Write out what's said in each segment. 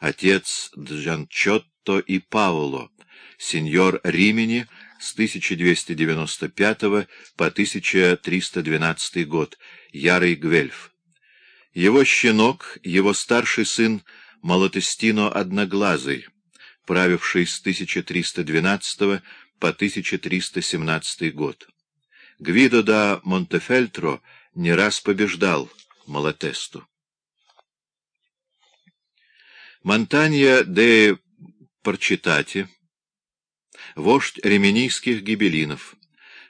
отец Джанчотто и Паоло, сеньор Римени с 1295 по 1312 год, ярый Гвельф. Его щенок, его старший сын Малатестино Одноглазый, правивший с 1312 по 1317 год. Гвидо да Монтефельтро не раз побеждал Малатесту. Монтанья де Парчитати, вождь ременийских гибелинов,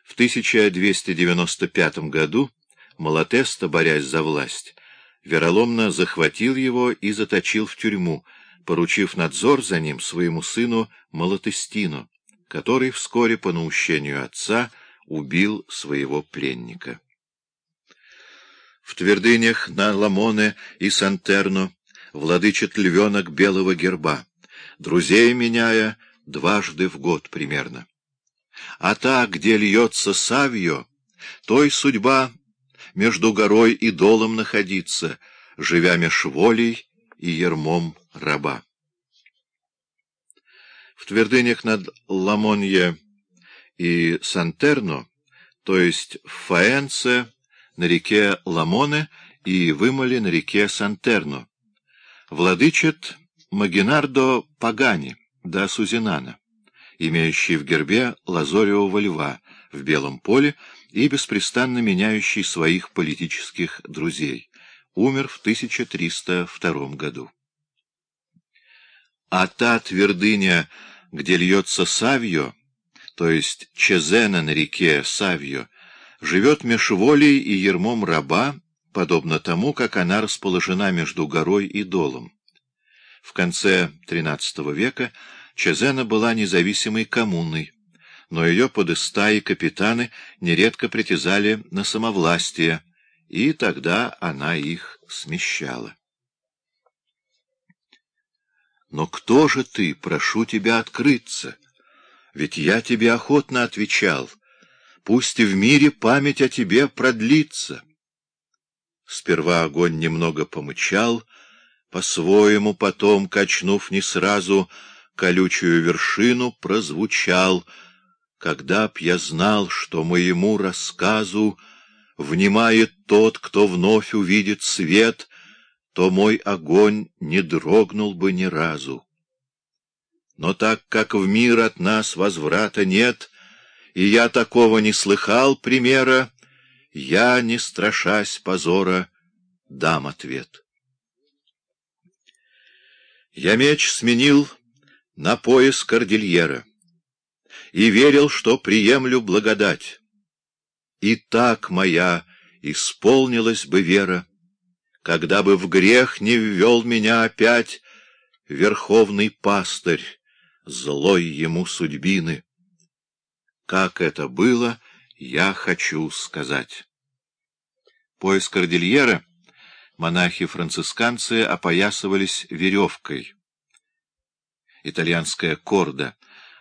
в 1295 году Малатеста, борясь за власть, вероломно захватил его и заточил в тюрьму, поручив надзор за ним своему сыну Малатестину, который вскоре по наущению отца убил своего пленника. В твердынях на Ламоне и Сантерно владычит львенок белого герба, друзей меняя дважды в год примерно. А та, где льется савьё, той судьба между горой и долом находиться, живя меж волей и ермом раба. В твердынях над Ламонье и Сантерно, то есть в Фаэнце, на реке Ламоне и Вымоле на реке Сантерно, владычит Магинардо Пагани да Сузинана, имеющий в гербе лазоревого льва в белом поле и беспрестанно меняющий своих политических друзей, умер в 1302 году. А та твердыня, где льется Савьо, то есть Чезена на реке Савьо, живет меж волей и ермом раба, подобно тому, как она расположена между горой и долом. В конце XIII века Чезена была независимой коммуной, но ее подыста и капитаны нередко притязали на самовластие, и тогда она их смещала. «Но кто же ты? Прошу тебя открыться. Ведь я тебе охотно отвечал. Пусть и в мире память о тебе продлится». Сперва огонь немного помычал, по-своему потом, качнув не сразу, колючую вершину прозвучал. Когда б я знал, что моему рассказу внимает тот, кто вновь увидит свет, то мой огонь не дрогнул бы ни разу. Но так как в мир от нас возврата нет, и я такого не слыхал примера, я, не страшась позора, дам ответ. Я меч сменил на пояс кордильера и верил, что приемлю благодать. И так моя исполнилась бы вера, когда бы в грех не ввел меня опять верховный пастырь, злой ему судьбины. Как это было, я хочу сказать. Пояс кордильера монахи-францисканцы опоясывались веревкой. Итальянская корда.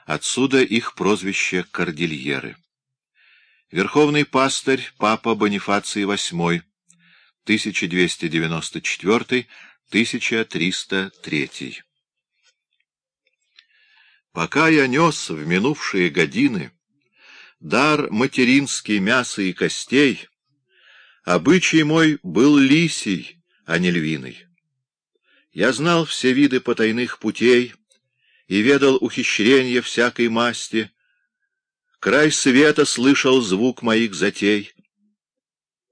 Отсюда их прозвище кордильеры. Верховный пастырь папа Бонифаций VIII, 1294-1303. Пока я нес в минувшие годины дар материнский мяса и костей, Обычай мой был лисий, а не львиный. Я знал все виды потайных путей и ведал ухищрения всякой масти. Край света слышал звук моих затей.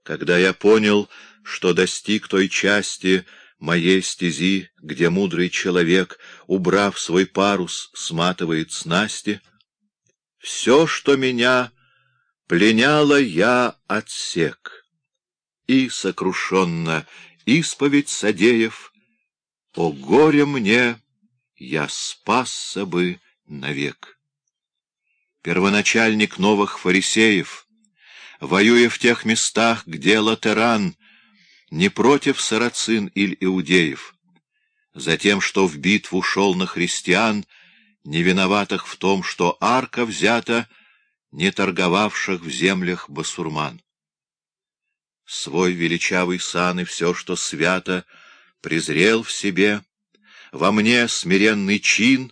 Когда я понял, что достиг той части моей стези, где мудрый человек, убрав свой парус, сматывает снасти, все, что меня пленяло, я отсек и сокрушенно исповедь содеев, О горе мне, я спасся бы навек. Первоначальник новых фарисеев, Воюя в тех местах, где латеран, Не против сарацин или иудеев, Затем, что в битву шел на христиан, Не виноватых в том, что арка взята, Не торговавших в землях басурман свой величавый сан и все, что свято, презрел в себе, во мне смиренный чин